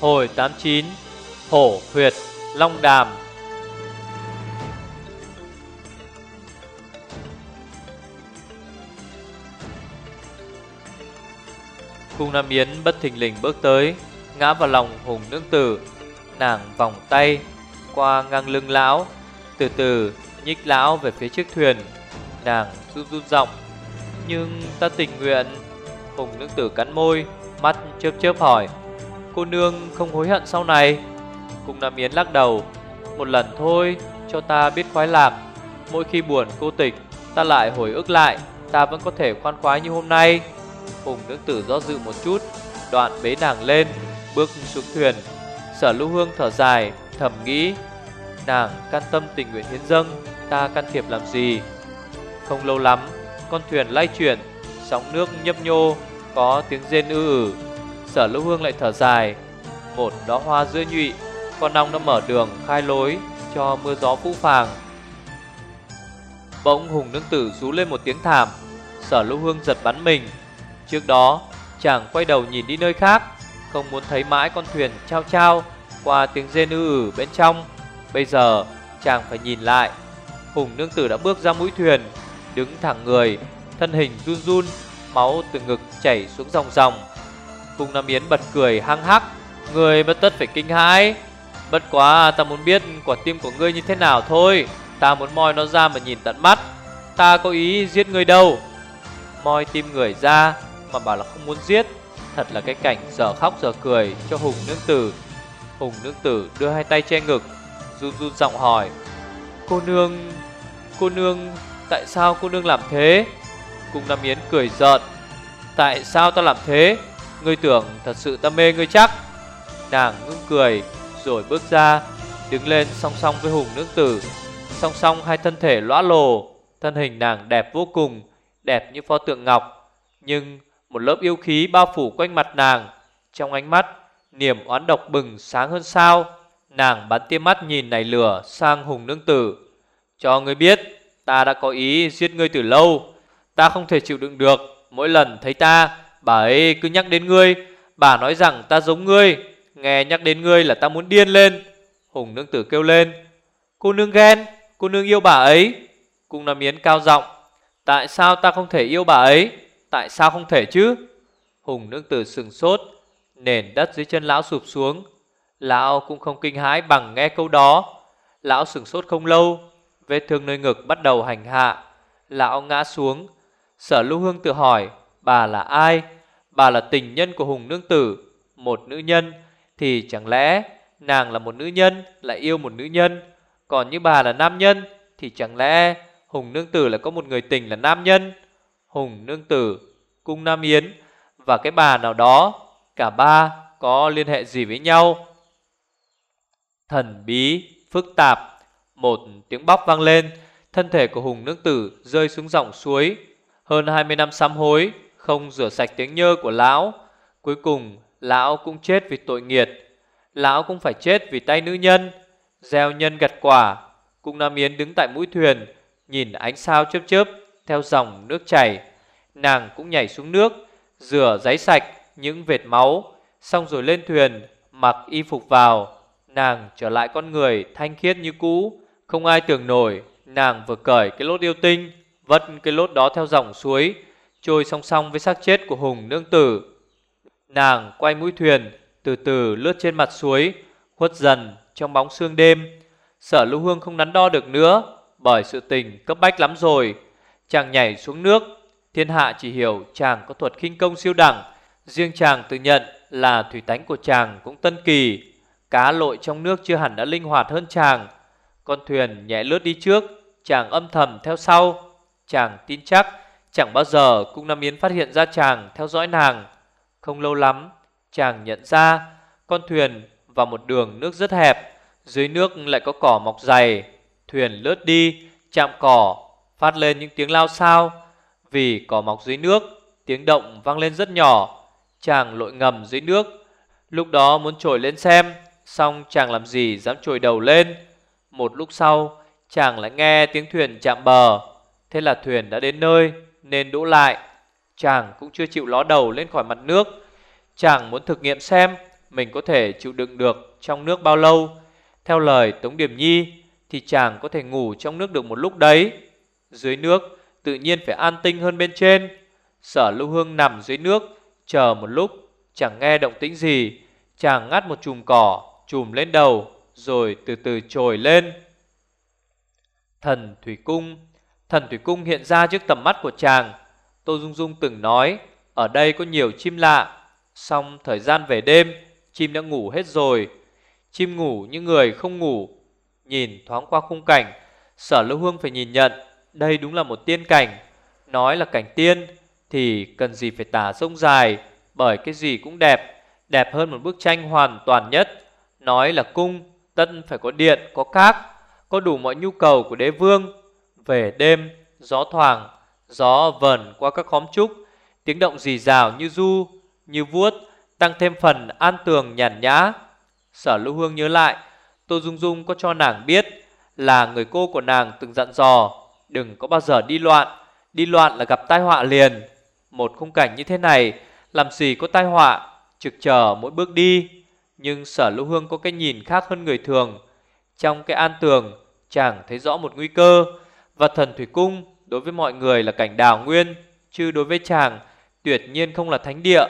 Hồi 89 Hổ, huyệt, Long đàm. Cung Nam Yến bất thình lình bước tới, Ngã vào lòng hùng nương tử. Nàng vòng tay, Qua ngang lưng lão, Từ từ nhích lão về phía chiếc thuyền. Nàng rút rút giọng, Nhưng ta tình nguyện. Hùng nương tử cắn môi, Mắt chớp chớp hỏi Cô nương không hối hận sau này. Cung Nam Yến lắc đầu, Một lần thôi, cho ta biết khoái lạc. Mỗi khi buồn, cô tịch, Ta lại hồi ức lại, Ta vẫn có thể khoan khoái như hôm nay. Hùng nương tử do dự một chút, Đoạn bế nàng lên, Bước xuống thuyền. Sở lưu hương thở dài, Thầm nghĩ, Nàng can tâm tình nguyện hiến dâng, Ta can thiệp làm gì? Không lâu lắm, Con thuyền lay chuyển, Sóng nước nhấp nhô, Có tiếng rên ư ử. Sở lưu hương lại thở dài. Một đóa hoa dưa nhụy, Con ong đã mở đường, khai lối Cho mưa gió phũ phàng. Bỗng hùng nương tử rú lên một tiếng thảm. Sở lưu hương giật bắn mình. Trước đó, chàng quay đầu nhìn đi nơi khác, Không muốn thấy mãi con thuyền trao trao Qua tiếng rên ư ử bên trong. Bây giờ, chàng phải nhìn lại. Hùng nương tử đã bước ra mũi thuyền, Đứng thẳng người, Thân hình run run, Máu từ ngực chảy xuống dòng dòng Cung Nam Yến bật cười hăng hắc. Người bất tất phải kinh hãi. Bất quá ta muốn biết quả tim của ngươi như thế nào thôi. Ta muốn moi nó ra mà nhìn tận mắt. Ta có ý giết ngươi đâu. Moi tim người ra Mà bảo là không muốn giết. Thật là cái cảnh giờ khóc giờ cười cho Hùng Nương Tử. Hùng Nương Tử đưa hai tay che ngực, Run run giọng hỏi. Cô Nương Cô Nương, Tại sao cô Nương làm thế? Cung Nam Yến cười giận. Tại sao ta làm thế? Ngươi tưởng thật sự ta mê ngươi chắc. Nàng ngưng cười, Rồi bước ra, Đứng lên song song với Hùng Nương Tử. Song song hai thân thể lõa lồ, Thân hình nàng đẹp vô cùng, Đẹp như pho tượng ngọc. Nhưng một lớp yêu khí bao phủ quanh mặt nàng. Trong ánh mắt, Niềm oán độc bừng sáng hơn sao. Nàng bắn tia mắt nhìn này lửa Sang Hùng Nương Tử. Cho ngươi biết, Ta đã có ý giết ngươi từ lâu. Ta không thể chịu đựng được, Mỗi lần thấy ta Bà ấy cứ nhắc đến ngươi. Bà nói rằng ta giống ngươi. Nghe nhắc đến ngươi là ta muốn điên lên. Hùng nương tử kêu lên, Cô nương ghen, Cô nương yêu bà ấy. Cung Nam Yến cao giọng, Tại sao ta không thể yêu bà ấy? Tại sao không thể chứ? Hùng nương tử sừng sốt, Nền đất dưới chân lão sụp xuống. Lão cũng không kinh hãi bằng nghe câu đó. Lão sừng sốt không lâu, Vết thương nơi ngực bắt đầu hành hạ. Lão ngã xuống. Sở lưu hương tự hỏi, Bà là ai? Bà là tình nhân của Hùng Nương Tử, Một nữ nhân, Thì chẳng lẽ nàng là một nữ nhân, Lại yêu một nữ nhân? Còn như bà là nam nhân, Thì chẳng lẽ Hùng Nương Tử lại có một người tình là nam nhân? Hùng Nương Tử, Cung Nam Yến, Và cái bà nào đó, Cả ba có liên hệ gì với nhau? Thần bí, Phức tạp, Một tiếng bóc vang lên, Thân thể của Hùng Nương Tử rơi xuống dòng suối. Hơn 20 năm sám hối không rửa sạch tiếng nhơ của lão. Cuối cùng, lão cũng chết vì tội nghiệt. Lão cũng phải chết vì tay nữ nhân. Gieo nhân gặt quả. Cung Nam Yến đứng tại mũi thuyền, nhìn ánh sao chớp chớp theo dòng nước chảy. Nàng cũng nhảy xuống nước, rửa giấy sạch những vệt máu, xong rồi lên thuyền, mặc y phục vào. Nàng trở lại con người thanh khiết như cũ, không ai tưởng nổi. Nàng vừa cởi cái lốt yêu tinh, vất cái lốt đó theo dòng suối, trôi song song với xác chết của Hùng nương tử. Nàng quay mũi thuyền, từ từ lướt trên mặt suối, khuất dần trong bóng sương đêm. Sở Lưu Hương không đắn đo được nữa, bởi sự tình cấp bách lắm rồi. Chàng nhảy xuống nước, thiên hạ chỉ hiểu chàng có thuật khinh công siêu đẳng. Riêng chàng tự nhận là thủy tánh của chàng cũng tân kỳ. Cá lội trong nước chưa hẳn đã linh hoạt hơn chàng. Con thuyền nhẹ lướt đi trước, chàng âm thầm theo sau. Chàng tin chắc Chẳng bao giờ cung Nam Yến phát hiện ra chàng theo dõi nàng. Không lâu lắm, chàng nhận ra con thuyền vào một đường nước rất hẹp, dưới nước lại có cỏ mọc dày. Thuyền lướt đi, chạm cỏ, phát lên những tiếng lao sao. Vì cỏ mọc dưới nước, tiếng động vang lên rất nhỏ. Chàng lội ngầm dưới nước, lúc đó muốn trồi lên xem, xong chàng làm gì dám trồi đầu lên. Một lúc sau, chàng lại nghe tiếng thuyền chạm bờ. Thế là thuyền đã đến nơi nên đỗ lại. Chàng cũng chưa chịu ló đầu lên khỏi mặt nước. Chàng muốn thực nghiệm xem mình có thể chịu đựng được trong nước bao lâu. Theo lời Tống Điểm Nhi thì chàng có thể ngủ trong nước được một lúc đấy. Dưới nước tự nhiên phải an tinh hơn bên trên. Sở Lưu Hương nằm dưới nước, chờ một lúc, chẳng nghe động tĩnh gì. Chàng ngắt một chùm cỏ, chùm lên đầu, rồi từ từ trồi lên. Thần Thủy Cung Thần Thủy Cung hiện ra trước tầm mắt của chàng. Tô Dung Dung từng nói, ở đây có nhiều chim lạ. Xong thời gian về đêm, chim đã ngủ hết rồi. Chim ngủ như người không ngủ. Nhìn thoáng qua khung cảnh, sở lưu hương phải nhìn nhận, đây đúng là một tiên cảnh. Nói là cảnh tiên, thì cần gì phải tả sông dài, bởi cái gì cũng đẹp, đẹp hơn một bức tranh hoàn toàn nhất. Nói là cung, tất phải có điện, có cát, có đủ mọi nhu cầu của đế vương. Về đêm, gió thoảng, gió vần qua các khóm trúc, tiếng động rì rào như du, như vuốt, tăng thêm phần an tường nhàn nhã. Sở Lưu Hương nhớ lại, Tô Dung Dung có cho nàng biết là người cô của nàng từng dặn dò, đừng có bao giờ đi loạn, đi loạn là gặp tai họa liền. Một khung cảnh như thế này, làm gì có tai họa, trực chờ mỗi bước đi. Nhưng Sở Lưu Hương có cái nhìn khác hơn người thường. Trong cái an tường, chàng thấy rõ một nguy cơ, và thần thủy cung đối với mọi người là cảnh đào nguyên, chứ đối với chàng tuyệt nhiên không là thánh địa.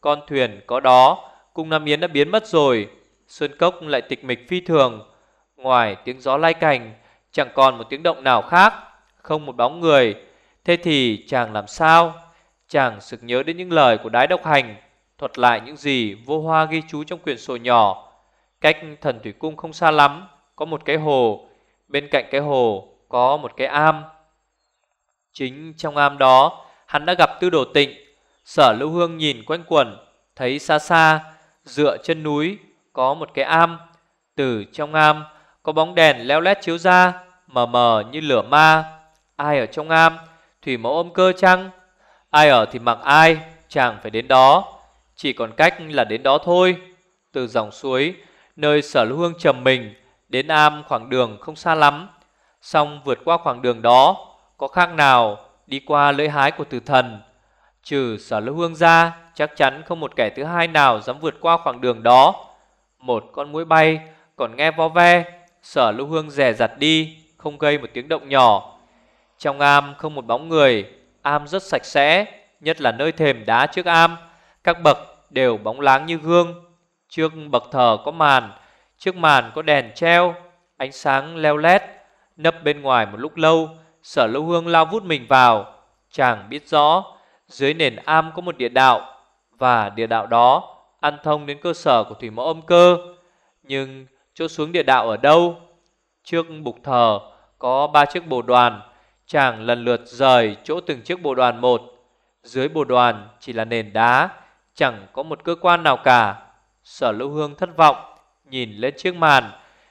Con thuyền có đó, cung Nam Yến đã biến mất rồi, sơn cốc lại tịch mịch phi thường. Ngoài tiếng gió lai cành, chẳng còn một tiếng động nào khác, không một bóng người. Thế thì chàng làm sao? Chàng sực nhớ đến những lời của đái độc hành, thuật lại những gì vô hoa ghi chú trong quyển sổ nhỏ. Cách thần thủy cung không xa lắm, có một cái hồ, bên cạnh cái hồ có một cái am. Chính trong am đó, hắn đã gặp Tư Đồ Tịnh. Sở Lưu Hương nhìn quanh quẩn, thấy xa xa, dựa chân núi, có một cái am. Từ trong am, có bóng đèn leo lét chiếu ra, mờ mờ như lửa ma. Ai ở trong am? Thủy mẫu ôm cơ chăng? Ai ở thì mặc ai, chàng phải đến đó. Chỉ còn cách là đến đó thôi. Từ dòng suối, nơi sở lưu hương trầm mình, đến am khoảng đường không xa lắm. Xong vượt qua khoảng đường đó, có khác nào đi qua lưỡi hái của tử thần. Trừ sở lưu hương ra, chắc chắn không một kẻ thứ hai nào dám vượt qua khoảng đường đó. Một con mũi bay, còn nghe vo ve, sở lưu hương rè rặt đi, không gây một tiếng động nhỏ. Trong am không một bóng người, am rất sạch sẽ, nhất là nơi thềm đá trước am. Các bậc đều bóng láng như gương. Trước bậc thờ có màn, trước màn có đèn treo, ánh sáng leo lét. Nấp bên ngoài một lúc lâu, sở lâu hương lao vút mình vào. Chàng biết rõ, dưới nền am có một địa đạo, và địa đạo đó ăn thông đến cơ sở của thủy mẫu âm cơ. Nhưng chỗ xuống địa đạo ở đâu? Trước bục thờ có ba chiếc bồ đoàn, chàng lần lượt rời chỗ từng chiếc bồ đoàn một. Dưới bồ đoàn chỉ là nền đá, chẳng có một cơ quan nào cả. Sở Lưu Hương thất vọng, nhìn lên chiếc màn,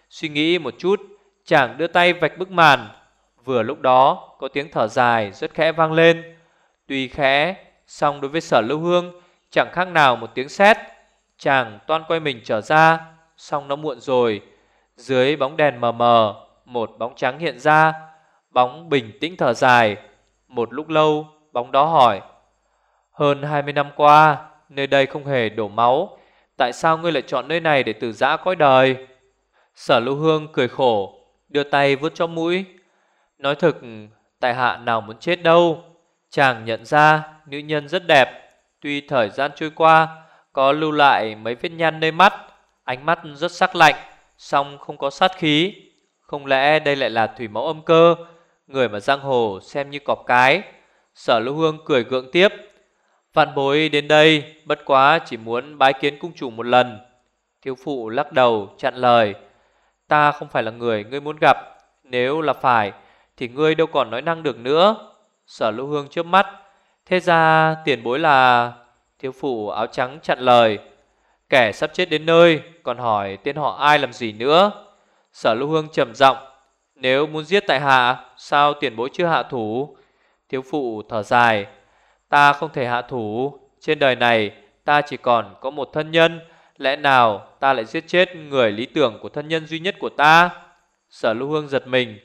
suy nghĩ một chút, chàng đưa tay vạch bức màn. Vừa lúc đó có tiếng thở dài rất khẽ vang lên. Tuy khẽ, song đối với Sở Lưu Hương chẳng khác nào một tiếng sét. Chàng toan quay mình trở ra, song nó muộn rồi. Dưới bóng đèn mờ mờ, một bóng trắng hiện ra, bóng bình tĩnh thở dài. Một lúc lâu, bóng đó hỏi: "Hơn 20 năm qua, nơi đây không hề đổ máu, tại sao ngươi lại chọn nơi này để từ giã cõi đời?" Sở Lưu Hương cười khổ, đưa tay vuốt cho mũi. Nói thực, tại hạ nào muốn chết đâu. Chàng nhận ra nữ nhân rất đẹp, tuy thời gian trôi qua có lưu lại mấy vết nhăn nơi mắt, ánh mắt rất sắc lạnh, song không có sát khí. Không lẽ đây lại là thủy mẫu âm cơ, người mà giang hồ xem như cọp cái? Sở Lưu Hương cười gượng tiếp. Vạn bối đến đây bất quá chỉ muốn bái kiến cung chủ một lần. Thiếu phụ lắc đầu chặn lời. Ta không phải là người ngươi muốn gặp, nếu là phải thì ngươi đâu còn nói năng được nữa. Sở Lưu Hương trước mắt. Thế ra tiền bối là... Thiếu phụ áo trắng chặn lời. Kẻ sắp chết đến nơi còn hỏi tên họ ai làm gì nữa. Sở Lưu Hương trầm giọng, nếu muốn giết tại hạ, sao tiền bối chưa hạ thủ? Thiếu phụ thở dài, ta không thể hạ thủ, trên đời này ta chỉ còn có một thân nhân, lẽ nào ta lại giết chết người lý tưởng của thân nhân duy nhất của ta? Sở Lưu Hương giật mình,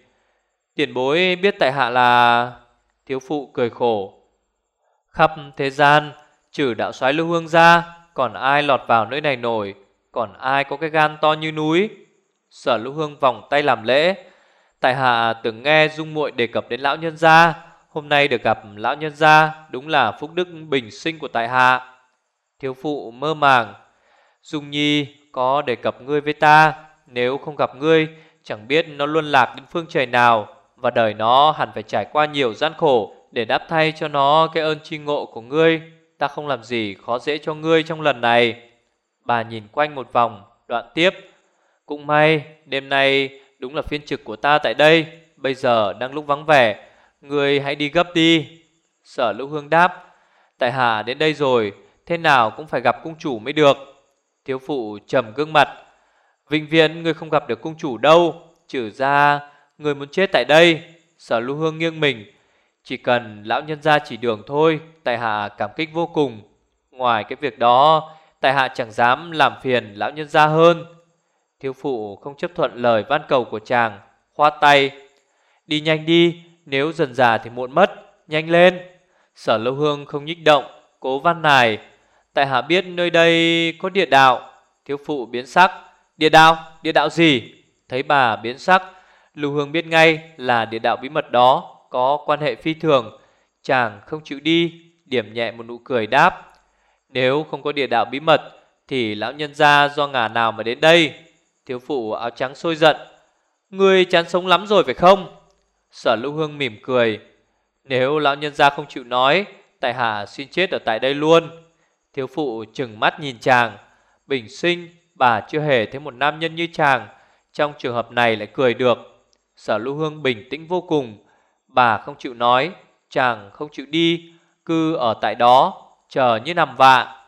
tiền bối biết tại hạ là... Thiếu phụ cười khổ, khắp thế gian trừ đạo soái Lưu Hương ra, còn ai lọt vào nơi này nổi, Còn ai có cái gan to như núi? Sở lưu Hương vòng tay làm lễ. Tại hạ từng nghe Dung muội đề cập đến lão nhân gia. Hôm nay được gặp lão nhân gia Đúng là phúc đức bình sinh của tại hạ. Thiếu phụ mơ màng Dung Nhi, có đề cập ngươi với ta, Nếu không gặp ngươi, Chẳng biết nó luôn lạc đến phương trời nào, Và đời nó hẳn phải trải qua nhiều gian khổ Để đáp thay cho nó cái ơn tri ngộ của ngươi. Ta không làm gì khó dễ cho ngươi trong lần này. Bà nhìn quanh một vòng, Đoạn tiếp. Cũng may, đêm nay đúng là phiên trực của ta tại đây. Bây giờ đang lúc vắng vẻ, Ngươi hãy đi gấp đi. Sở lũ hương đáp. Tại hạ đến đây rồi, Thế nào cũng phải gặp cung chủ mới được. Thiếu phụ trầm gương mặt. Vĩnh viễn, ngươi không gặp được cung chủ đâu, Trừ ra ngươi muốn chết tại đây, Sở lưu hương nghiêng mình. Chỉ cần lão nhân gia chỉ đường thôi, Tại hạ cảm kích vô cùng. Ngoài cái việc đó, Tại hạ chẳng dám làm phiền lão nhân gia hơn. Thiếu phụ không chấp thuận lời van cầu của chàng Khoa tay. Đi nhanh đi, Nếu dần già thì muộn mất, Nhanh lên. Sở lâu hương không nhích động, Cố văn này Tại hạ biết nơi đây có địa đạo. Thiếu phụ biến sắc. Địa đạo, địa đạo gì? Thấy bà biến sắc. Lưu Hương biết ngay là địa đạo bí mật đó Có quan hệ phi thường. Chàng không chịu đi Điểm nhẹ một nụ cười đáp. Nếu không có địa đạo bí mật Thì lão nhân gia do ngả nào mà đến đây? Thiếu phụ áo trắng sôi giận. Ngươi chán sống lắm rồi phải không? Sở Lưu Hương mỉm cười. Nếu lão nhân gia không chịu nói Tại hạ xin chết ở tại đây luôn. Thiếu phụ chừng mắt nhìn chàng. Bình sinh, bà chưa hề thấy một nam nhân như chàng. Trong trường hợp này lại cười được. Sở lưu hương bình tĩnh vô cùng. Bà không chịu nói, Chàng không chịu đi. Cứ ở tại đó, Chờ như nằm vạ.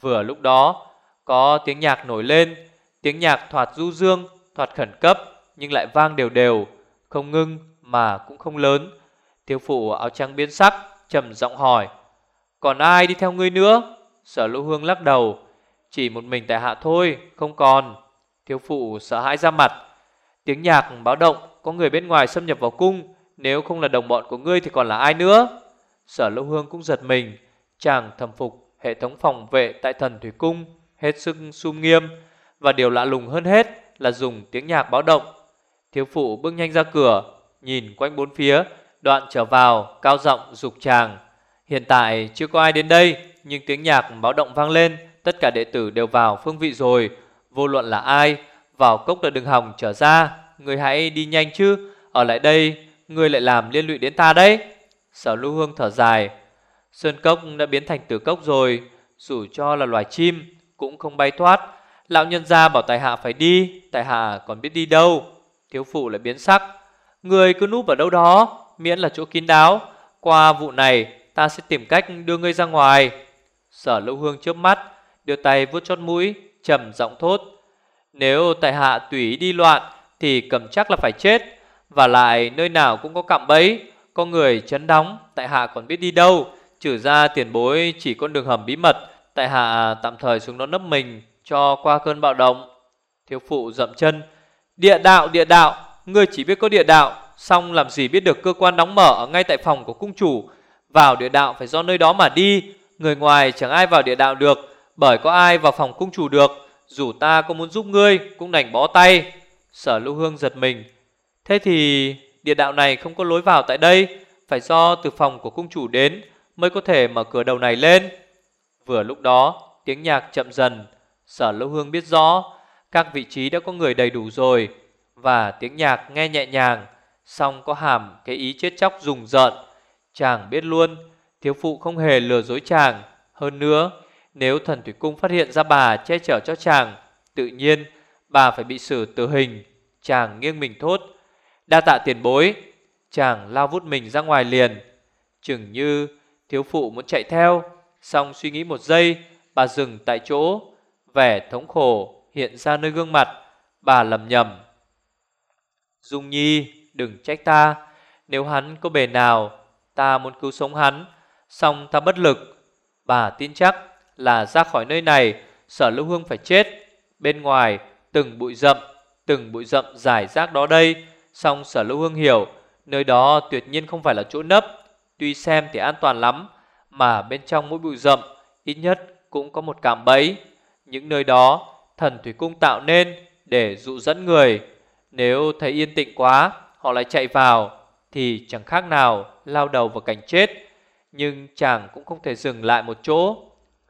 Vừa lúc đó, Có tiếng nhạc nổi lên. Tiếng nhạc thoạt du dương, Thoạt khẩn cấp, Nhưng lại vang đều đều. Không ngưng mà cũng không lớn. Thiếu phụ áo trắng biến sắc, trầm giọng hỏi, Còn ai đi theo ngươi nữa? Sở lỗ hương lắc đầu, Chỉ một mình tại hạ thôi, Không còn. Thiếu phụ sợ hãi ra mặt. Tiếng nhạc báo động, Có người bên ngoài xâm nhập vào cung, Nếu không là đồng bọn của ngươi thì còn là ai nữa? Sở lỗ hương cũng giật mình, Chàng thầm phục hệ thống phòng vệ Tại thần thủy cung, Hết sức sum nghiêm. Và điều lạ lùng hơn hết Là dùng tiếng nhạc báo động. Thiếu phụ bước nhanh ra cửa, Nhìn quanh bốn phía, Đoạn trở vào, cao giọng dục chàng. Hiện tại chưa có ai đến đây nhưng tiếng nhạc báo động vang lên, tất cả đệ tử đều vào phương vị rồi, vô luận là ai, vào cốc là đừng hòng trở ra, người hãy đi nhanh chứ, ở lại đây, người lại làm liên lụy đến ta đấy. Sở Lưu Hương thở dài, sơn cốc đã biến thành tử cốc rồi, dù cho là loài chim cũng không bay thoát. Lão nhân gia bảo tài hạ phải đi, tài hạ còn biết đi đâu. Thiếu phụ lại biến sắc, người cứ núp ở đâu đó, miễn là chỗ kín đáo. Qua vụ này, ta sẽ tìm cách đưa ngươi ra ngoài. Sở Lỗ Hương chớp mắt, đưa tay vuốt chót mũi, trầm giọng thốt: "Nếu tại hạ tùy đi loạn thì cầm chắc là phải chết, và lại nơi nào cũng có cạm bẫy, có người chấn đóng, tại hạ còn biết đi đâu, trừ ra tiền bối chỉ con đường hầm bí mật, tại hạ tạm thời xuống đó nấp mình cho qua cơn bạo động." Thiếu phụ dậm chân: "Địa đạo, địa đạo, ngươi chỉ biết có địa đạo, xong làm gì biết được cơ quan đóng mở ngay tại phòng của cung chủ, vào địa đạo phải do nơi đó mà đi." Người ngoài chẳng ai vào địa đạo được, Bởi có ai vào phòng cung chủ được. Dù ta có muốn giúp ngươi, cũng đành bó tay. Sở lưu hương giật mình. Thế thì, địa đạo này không có lối vào tại đây. Phải do từ phòng của cung chủ đến, Mới có thể mở cửa đầu này lên. Vừa lúc đó, tiếng nhạc chậm dần. Sở lưu hương biết rõ, Các vị trí đã có người đầy đủ rồi. Và tiếng nhạc nghe nhẹ nhàng. Xong có hàm cái ý chết chóc rùng rợn. Chàng biết luôn Thiếu phụ không hề lừa dối chàng. Hơn nữa, Nếu thần thủy cung phát hiện ra bà che chở cho chàng, Tự nhiên bà phải bị xử tử hình, Chàng nghiêng mình thốt. Đa tạ tiền bối, Chàng lao vút mình ra ngoài liền. Chừng như thiếu phụ muốn chạy theo Xong suy nghĩ một giây, Bà dừng tại chỗ, Vẻ thống khổ hiện ra nơi gương mặt, Bà lầm nhầm. Dung Nhi, đừng trách ta, Nếu hắn có bề nào, Ta muốn cứu sống hắn Xong ta bất lực. Bà tin chắc là ra khỏi nơi này Sở lưu hương phải chết. Bên ngoài từng bụi rậm Từng bụi rậm dài rác đó đây. Xong sở lưu hương hiểu Nơi đó tuyệt nhiên không phải là chỗ nấp. Tuy xem thì an toàn lắm Mà bên trong mỗi bụi rậm Ít nhất cũng có một cảm bẫy. Những nơi đó thần thủy cung tạo nên để dụ dẫn người. Nếu thấy yên tĩnh quá, họ lại chạy vào thì chẳng khác nào lao đầu vào cảnh chết. Nhưng chàng cũng không thể dừng lại một chỗ.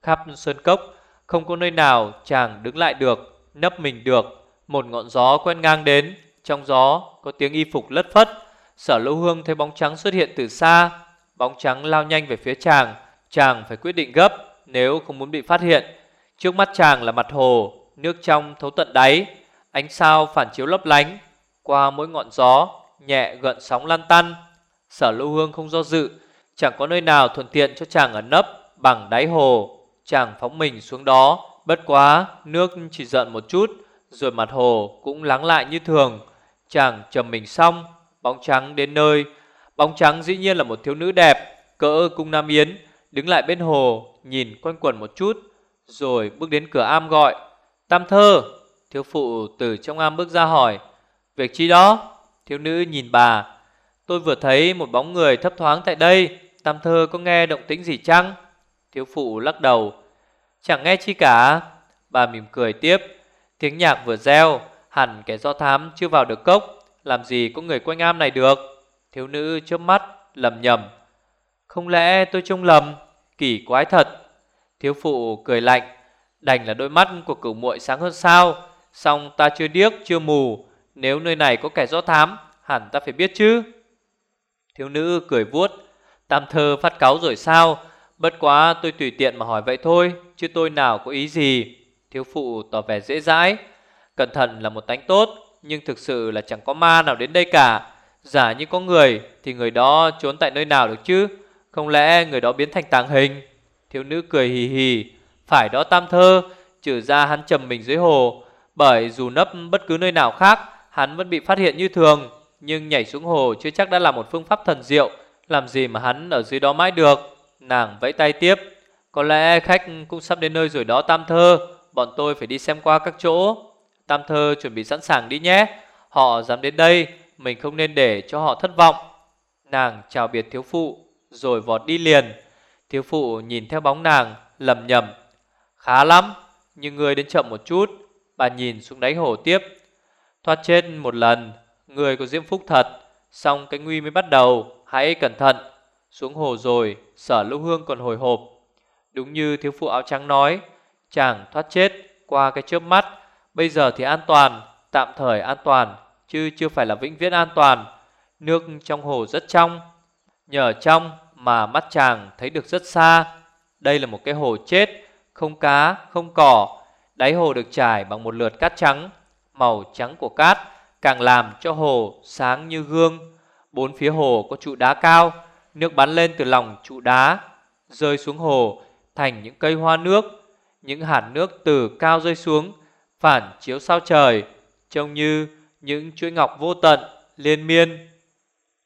Khắp sơn cốc không có nơi nào chàng đứng lại được, nấp mình được. Một ngọn gió quen ngang đến, trong gió có tiếng y phục lất phất. Sở Lỗ Hương thấy bóng trắng xuất hiện từ xa, bóng trắng lao nhanh về phía chàng, chàng phải quyết định gấp nếu không muốn bị phát hiện. Trước mắt chàng là mặt hồ, nước trong thấu tận đáy, ánh sao phản chiếu lấp lánh qua mỗi ngọn gió, nhẹ gợn sóng lan tăn. Sở Lỗ Hương không do dự, chẳng có nơi nào thuận tiện cho chàng ẩn nấp bằng đáy hồ. Chàng phóng mình xuống đó, bất quá nước chỉ giận một chút, rồi mặt hồ cũng lắng lại như thường. Chàng trầm mình xong, bóng trắng đến nơi. Bóng trắng dĩ nhiên là một thiếu nữ đẹp, cỡ cung Nam Yến, đứng lại bên hồ, nhìn quanh quẩn một chút, rồi bước đến cửa am gọi. Tam thơ, thiếu phụ từ trong am bước ra hỏi. Việc chi đó? Thiếu nữ nhìn bà. Tôi vừa thấy một bóng người thấp thoáng tại đây, tam thơ có nghe động tĩnh gì chăng? Thiếu phụ lắc đầu. Chẳng nghe chi cả. Bà mỉm cười tiếp. Tiếng nhạc vừa reo, hẳn kẻ do thám chưa vào được cốc, làm gì có người quanh am này được. Thiếu nữ chớp mắt, lầm nhầm. Không lẽ tôi trông lầm, kỳ quái thật. Thiếu phụ cười lạnh, đành là đôi mắt của cửu muội sáng hơn sao. Xong ta chưa điếc, chưa mù, nếu nơi này có kẻ do thám, hẳn ta phải biết chứ. Thiếu nữ cười vuốt, tam thơ phát cáo rồi sao? Bất quá tôi tùy tiện mà hỏi vậy thôi, chứ tôi nào có ý gì. Thiếu phụ tỏ vẻ dễ dãi. Cẩn thận là một tánh tốt Nhưng thực sự là chẳng có ma nào đến đây cả. Giả như có người Thì người đó trốn tại nơi nào được chứ? Không lẽ người đó biến thành tàng hình? Thiếu nữ cười hì hì. Phải đó tam thơ Trừ ra hắn trầm mình dưới hồ. Bởi dù nấp bất cứ nơi nào khác Hắn vẫn bị phát hiện như thường Nhưng nhảy xuống hồ chưa chắc đã là một phương pháp thần diệu làm gì mà hắn ở dưới đó mãi được Nàng vẫy tay tiếp Có lẽ khách cũng sắp đến nơi rồi đó tam thơ bọn tôi phải đi xem qua các chỗ. Tam thơ chuẩn bị sẵn sàng đi nhé. Họ dám đến đây, mình không nên để cho họ thất vọng. Nàng chào biệt thiếu phụ, rồi vọt đi liền. Thiếu phụ nhìn theo bóng nàng, lầm nhầm. Khá lắm, nhưng người đến chậm một chút. Bà nhìn xuống đáy hồ tiếp. Thoát chết một lần, người có diễm phúc thật. Xong cái nguy mới bắt đầu, hãy cẩn thận. Xuống hồ rồi, sở lưu hương còn hồi hộp. Đúng như thiếu phụ áo trắng nói, Chàng thoát chết qua cái chớp mắt. Bây giờ thì an toàn Tạm thời an toàn Chứ chưa phải là vĩnh viễn an toàn. Nước trong hồ rất trong Nhờ trong mà mắt chàng thấy được rất xa. Đây là một cái hồ chết Không cá, không cỏ. Đáy hồ được trải bằng một lượt cát trắng Màu trắng của cát Càng làm cho hồ sáng như gương. Bốn phía hồ có trụ đá cao Nước bắn lên từ lòng trụ đá Rơi xuống hồ thành những cây hoa nước. Những hạt nước từ cao rơi xuống, phản chiếu sao trời, trông như những chuỗi ngọc vô tận, liên miên.